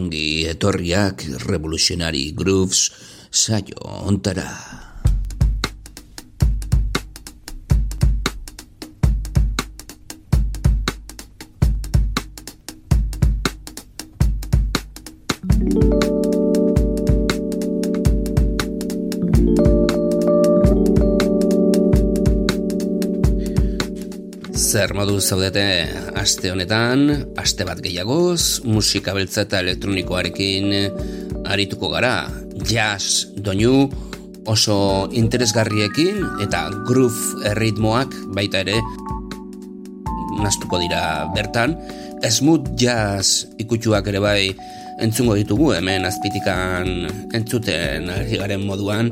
ongi etorriak Revolutionary Grooves saio ontara. Zer modu zaudete aste honetan, aste bat gehiagoz, musika beltza eta elektronikoarekin arituko gara. Jazz, doinu, oso interesgarriekin eta groove erritmoak baita ere nastuko dira bertan. Smooth jazz ikutsuak ere bai entzungo ditugu hemen azpitikan entzuten ari garen moduan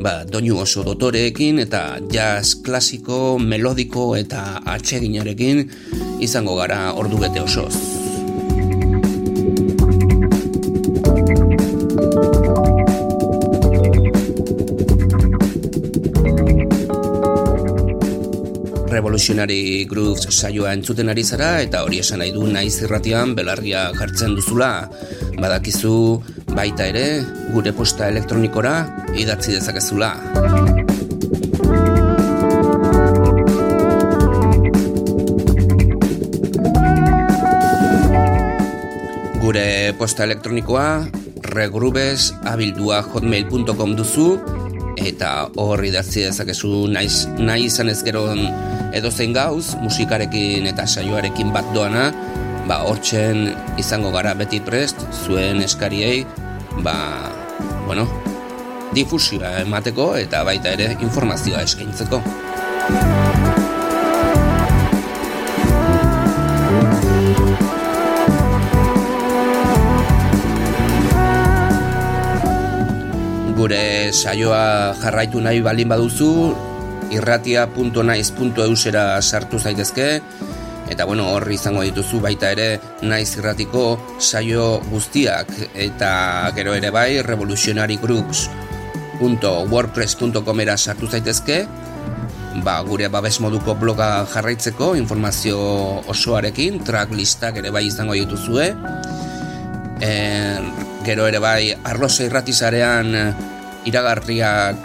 ba, doinu oso dotoreekin eta jazz klasiko, melodiko eta atseginarekin izango gara ordu bete osoz. Revolutionary Grooves saioa entzuten ari zara eta hori esan nahi du naiz irratian belarria jartzen duzula. Badakizu baita ere gure posta elektronikora idatzi dezakezula. Gure posta elektronikoa regrubes abildua hotmail.com duzu eta hor idatzi dezakezu naiz, nahi izan ez gero edo zein gauz musikarekin eta saioarekin bat doana ba hortzen izango gara beti prest zuen eskariei ba, bueno, difusioa emateko eta baita ere informazioa eskaintzeko. Gure saioa jarraitu nahi balin baduzu, irratia.naiz.eusera sartu zaitezke, Eta bueno, horri izango dituzu baita ere naiz irratiko saio guztiak. Eta gero ere bai revolutionarygroups.wordpress.com era sartu zaitezke. Ba, gure babes moduko bloga jarraitzeko informazio osoarekin tracklistak ere bai izango dituzue. E, gero ere bai arroza irratizarean iragarriak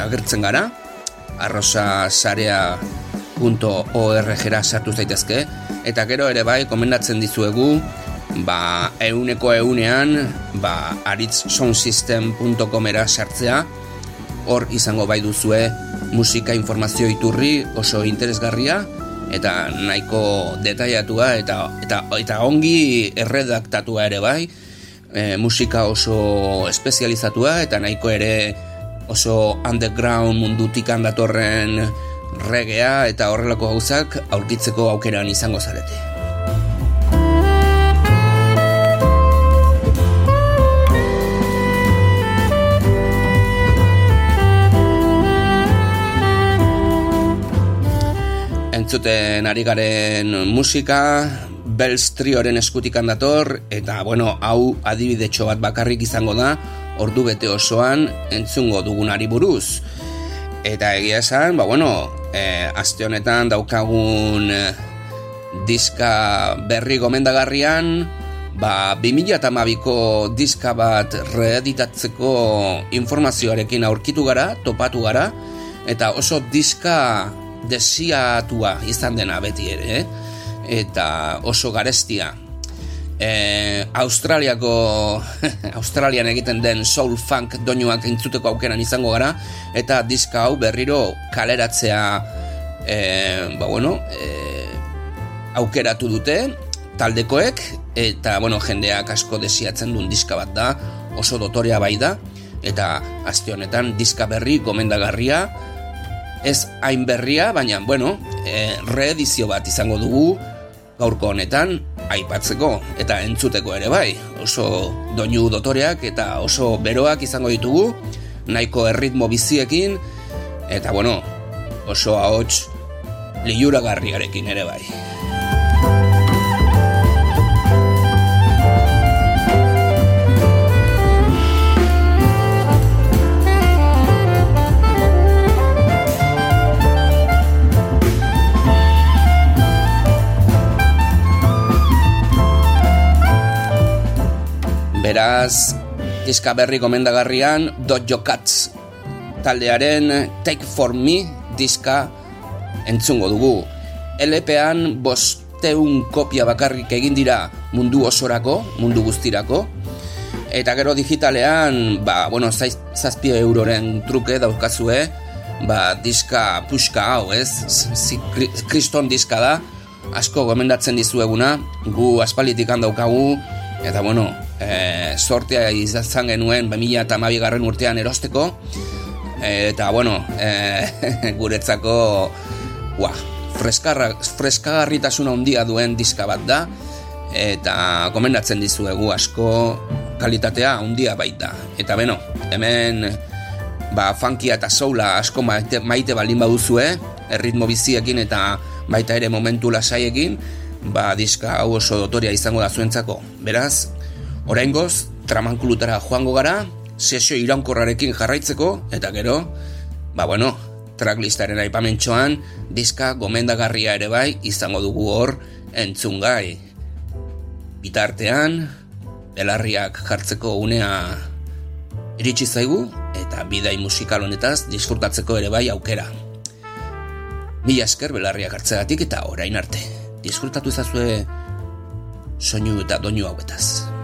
agertzen gara. Arroza zarea .org sartu zaitezke. Eta gero ere bai komendatzen dizuegu ba euneko eunean ba aritzsoundsystem.com era sartzea. Hor izango bai duzue musika informazio iturri oso interesgarria eta nahiko detailatua eta, eta, eta ongi erredaktatua ere bai. E, musika oso espezializatua eta nahiko ere oso underground mundutik handatorren regea eta horrelako gauzak aurkitzeko aukeran izango zarete. Entzuten ari garen musika, Bells Trioren eskutikan dator, eta bueno, hau adibidetxo bat bakarrik izango da, ordu bete osoan entzungo dugunari buruz. Eta egia esan, ba bueno, e, aste honetan daukagun e, diska berri gomendagarrian, ba 2012ko diska bat reeditatzeko informazioarekin aurkitu gara, topatu gara, eta oso diska desiatua izan dena beti ere, eh? eta oso garestia e, Australiako Australian egiten den soul funk doinuak entzuteko aukeran izango gara eta diska hau berriro kaleratzea e, ba bueno e, aukeratu dute taldekoek eta bueno jendeak asko desiatzen duen diska bat da oso dotorea bai da eta aste honetan diska berri gomendagarria ez hain berria baina bueno e, reedizio bat izango dugu gaurko honetan aipatzeko eta entzuteko ere bai. Oso doinu dotoreak eta oso beroak izango ditugu, nahiko erritmo biziekin, eta bueno, oso ahots liuragarriarekin ere bai. Beraz, diska berri gomendagarrian, Dojo Cats taldearen Take For Me diska entzungo dugu. LP-an bosteun kopia bakarrik egin dira mundu osorako, mundu guztirako, eta gero digitalean, ba, bueno, zazpio euroren truke daukazue, ba, diska puxka hau, ez? Kriston diska da, asko gomendatzen dizueguna, gu aspalitik daukagu, eta bueno, e, sortea izan genuen 2000 eta garren urtean erosteko, eta bueno, e, guretzako, ua, freskagarritasuna handia duen diska bat da, eta gomendatzen dizuegu asko kalitatea handia baita. Eta beno, hemen ba, funkia eta soula asko maite, maite balin baduzue, erritmo biziekin eta baita ere momentu lasaiekin, ba, diska hau oso dotoria izango da zuentzako. Beraz, oraingoz, tramankulutara joango gara, sesio iraunkorrarekin jarraitzeko, eta gero, ba bueno, tracklistaren aipamentxoan, diska gomendagarria ere bai izango dugu hor entzungai. Bitartean, belarriak jartzeko unea iritsi zaigu eta bidai musikal honetaz disfrutatzeko ere bai aukera. Mila esker belarriak hartzegatik eta orain arte. Disfrutatu ezazue soinu eta doinu hauetaz.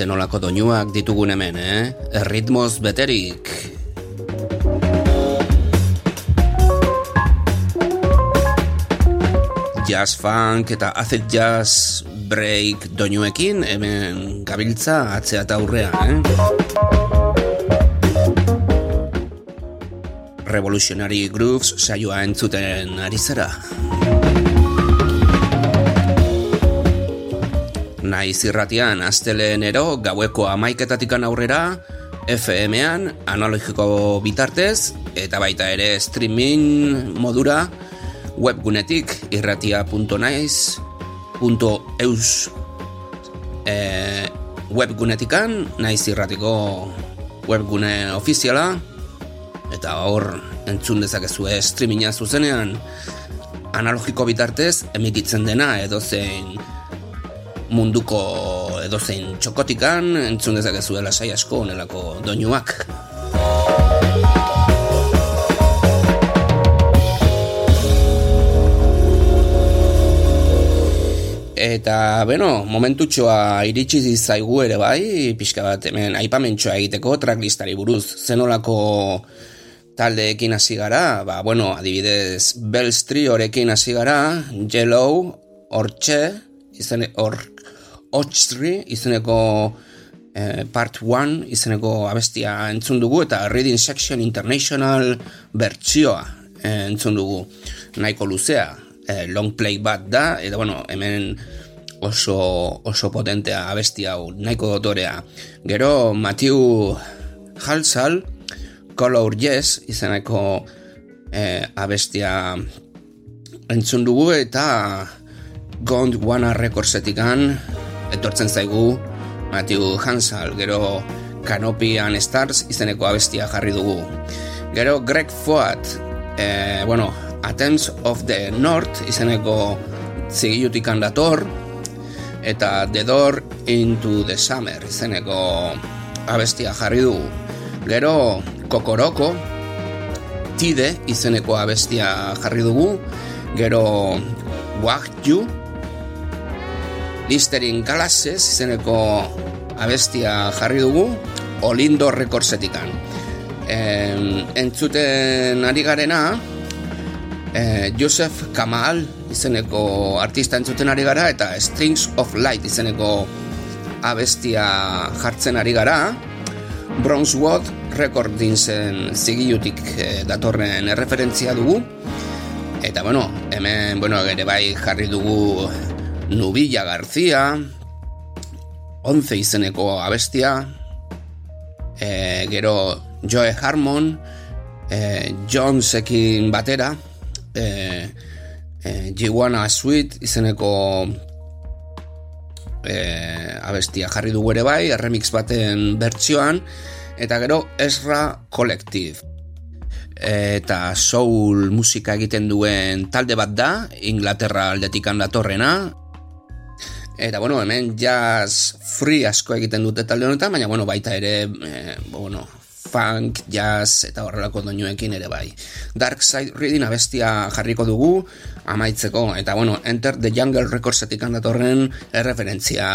Beno, azenolako doinuak ditugun hemen, eh? Erritmoz beterik. Jazz funk eta acid jazz break doinuekin, hemen gabiltza atzea eta aurrean, eh? Revolutionary Grooves saioa entzuten ari zara. Naiz irratian astelenero gaueko amaiketatikan aurrera, FM-ean analogiko bitartez, eta baita ere streaming modura webgunetik irratia.naiz.eus e, webgunetikan, naiz irratiko webgune ofiziala, eta hor entzun dezakezu streaminga zuzenean. Analogiko bitartez emititzen dena edo zein munduko edo zein txokotikan entzun dezakezu dela sai asko onelako doinuak Eta, bueno, momentutxoa iritsi zaigu ere bai, pixka bat hemen aipamentxoa egiteko tracklistari buruz. Zenolako taldeekin hasi gara, ba, bueno, adibidez, Bells Triorekin hasi gara, Yellow, Orche, izene, or, Ochri, izeneko eh, Part 1, izeneko abestia entzun dugu, eta Reading Section International bertsioa eh, entzun dugu, nahiko luzea, eh, long play bat da, eta bueno, hemen oso, oso potentea abestia hau, nahiko dotorea. Gero, Matthew Halsall, Color Yes izeneko e, abestia entzun dugu eta Gond One Recordsetikan etortzen zaigu Matthew Hansal, gero Canopy and Stars izeneko abestia jarri dugu. Gero Greg Foat, e, bueno, Attempts of the North izeneko zigilutikan dator, eta The Door into the Summer izeneko abestia jarri dugu. Gero kokoroko tide izeneko abestia jarri dugu gero wagju listerin galases izeneko abestia jarri dugu olindo rekordsetikan. En, entzuten ari garena eh, Joseph Kamal izeneko artista entzuten ari gara eta Strings of Light izeneko abestia jartzen ari gara. Bronzewood Recordingsen zigilutik e, datorren erreferentzia dugu. Eta bueno, hemen bueno, gere bai jarri dugu Nubilla García Once izeneko abestia e, gero Joe Harmon e, Jonesekin batera e, e, Sweet izeneko e, abestia jarri dugu ere bai, remix baten bertsioan, eta gero Ezra Collective. Eta soul musika egiten duen talde bat da, Inglaterra aldetik datorrena. Eta bueno, hemen jazz free asko egiten dute talde honetan, baina bueno, baita ere, e, bueno, funk, jazz eta horrelako doinuekin ere bai. Dark Side Reading abestia jarriko dugu amaitzeko eta bueno, Enter the Jungle Recordsetik handatorren erreferentzia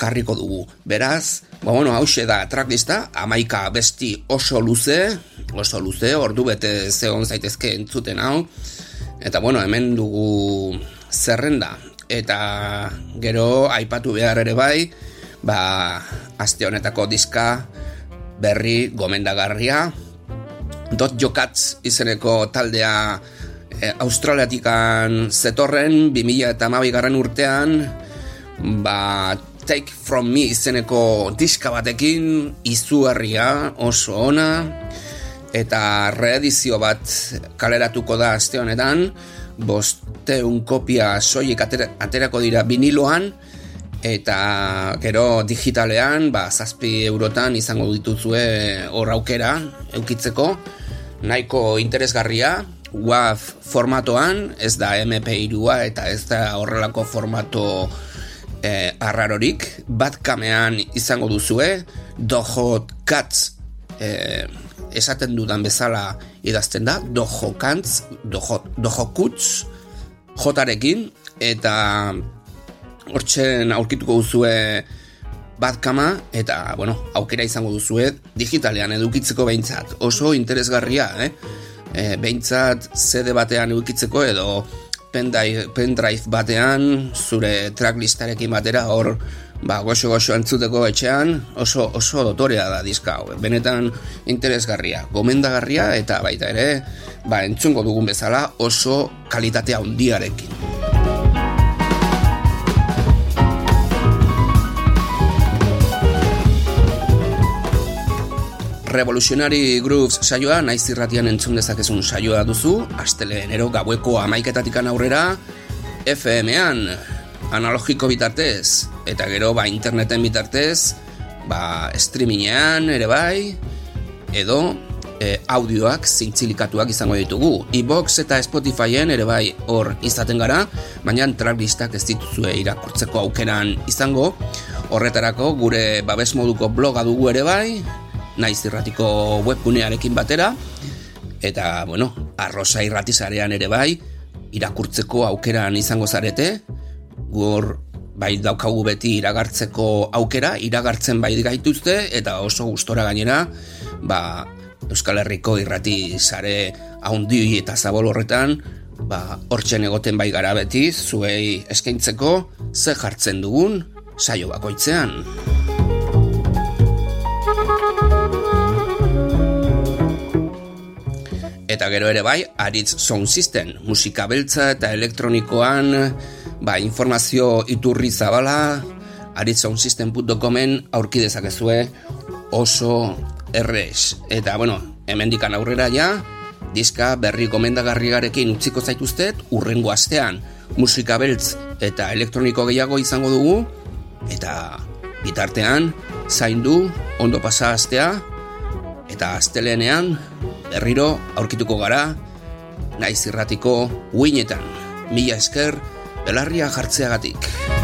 jarriko dugu. Beraz, ba bueno, hause da tracklista, amaika besti oso luze, oso luze, ordu bete zeon zaitezke entzuten hau. Eta bueno, hemen dugu zerrenda eta gero aipatu behar ere bai, ba, aste honetako diska berri gomendagarria. Dot jokatz izeneko taldea e, australiatikan zetorren 2000 eta garren urtean ba take from me izeneko diska batekin izugarria oso ona. Eta reedizio bat kaleratuko da aste honetan bosteun kopia soilik aterako dira viniloan eta gero digitalean ba, zazpi eurotan izango dituzue hor aukera eukitzeko. Nahiko interesgarria WAV formatoan ez da MP2a eta ez da horrelako formato eh, arrarorik. Bat kamean izango duzue dojo katz eh, esaten dudan bezala idazten da dojo kantz dojo, dojo kutz jotarekin eta hortzen aurkituko duzue Badkama eta, bueno, aukera izango duzuet digitalean edukitzeko behintzat. Oso interesgarria, eh? E, behintzat CD batean edukitzeko edo pendrive batean zure tracklistarekin batera hor ba, goxo goxo entzuteko etxean oso, oso dotorea da diska hau. Benetan interesgarria, gomendagarria eta baita ere ba, entzungo dugun bezala oso kalitatea handiarekin. Revolutionary Grooves saioa, naiz irratian entzun dezakezun saioa duzu, asteleen ero gaueko amaiketatikan aurrera, FM-an, analogiko bitartez, eta gero ba interneten bitartez, ba streamingean ere bai, edo e, audioak zintzilikatuak izango ditugu. E-box eta Spotifyen ere bai hor izaten gara, baina tracklistak ez dituzue irakurtzeko aukeran izango, horretarako gure babes moduko bloga dugu ere bai, naiz irratiko webgunearekin batera, eta, bueno, arroza irratizarean ere bai, irakurtzeko aukeran izango zarete, gor bai daukagu beti iragartzeko aukera, iragartzen bai gaituzte, eta oso gustora gainera, ba, Euskal Herriko irrati zare haundi eta zabol horretan, ba, hortzen egoten bai gara beti, zuei eskaintzeko, ze jartzen dugun, saio bakoitzean. Eta gero ere bai, Aritz Sound System, musika beltza eta elektronikoan, ba, informazio iturri zabala, aritzsoundsystem.comen aurki dezakezue oso errez. Eta, bueno, hemendikan aurrera ja, diska berri gomendagarriarekin utziko zaituztet, urrengo astean musika beltz eta elektroniko gehiago izango dugu, eta bitartean, zaindu, ondo pasa astea, eta astelenean, berriro aurkituko gara, naiz irratiko uinetan, mila esker, belarria jartzeagatik.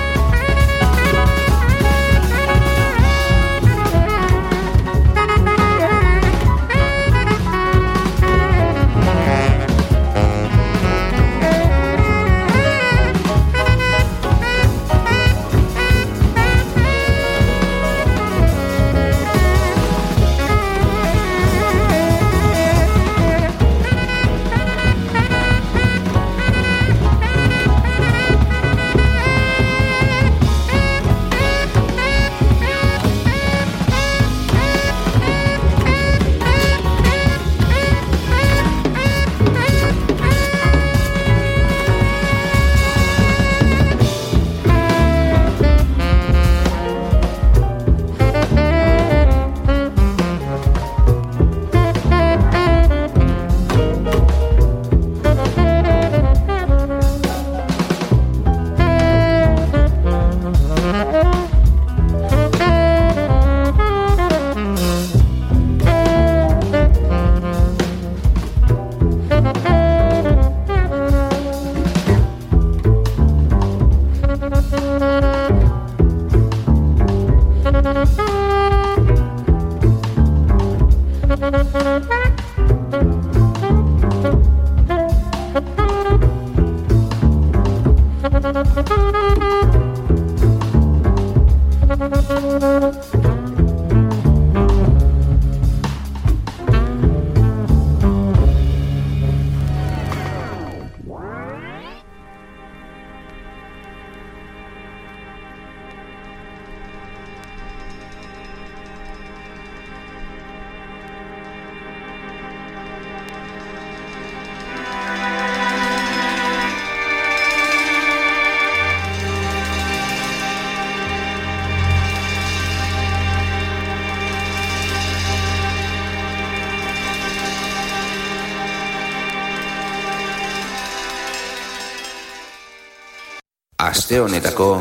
Aste honetako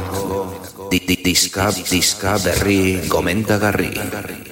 di, di, diska, diska berri gomentagarri.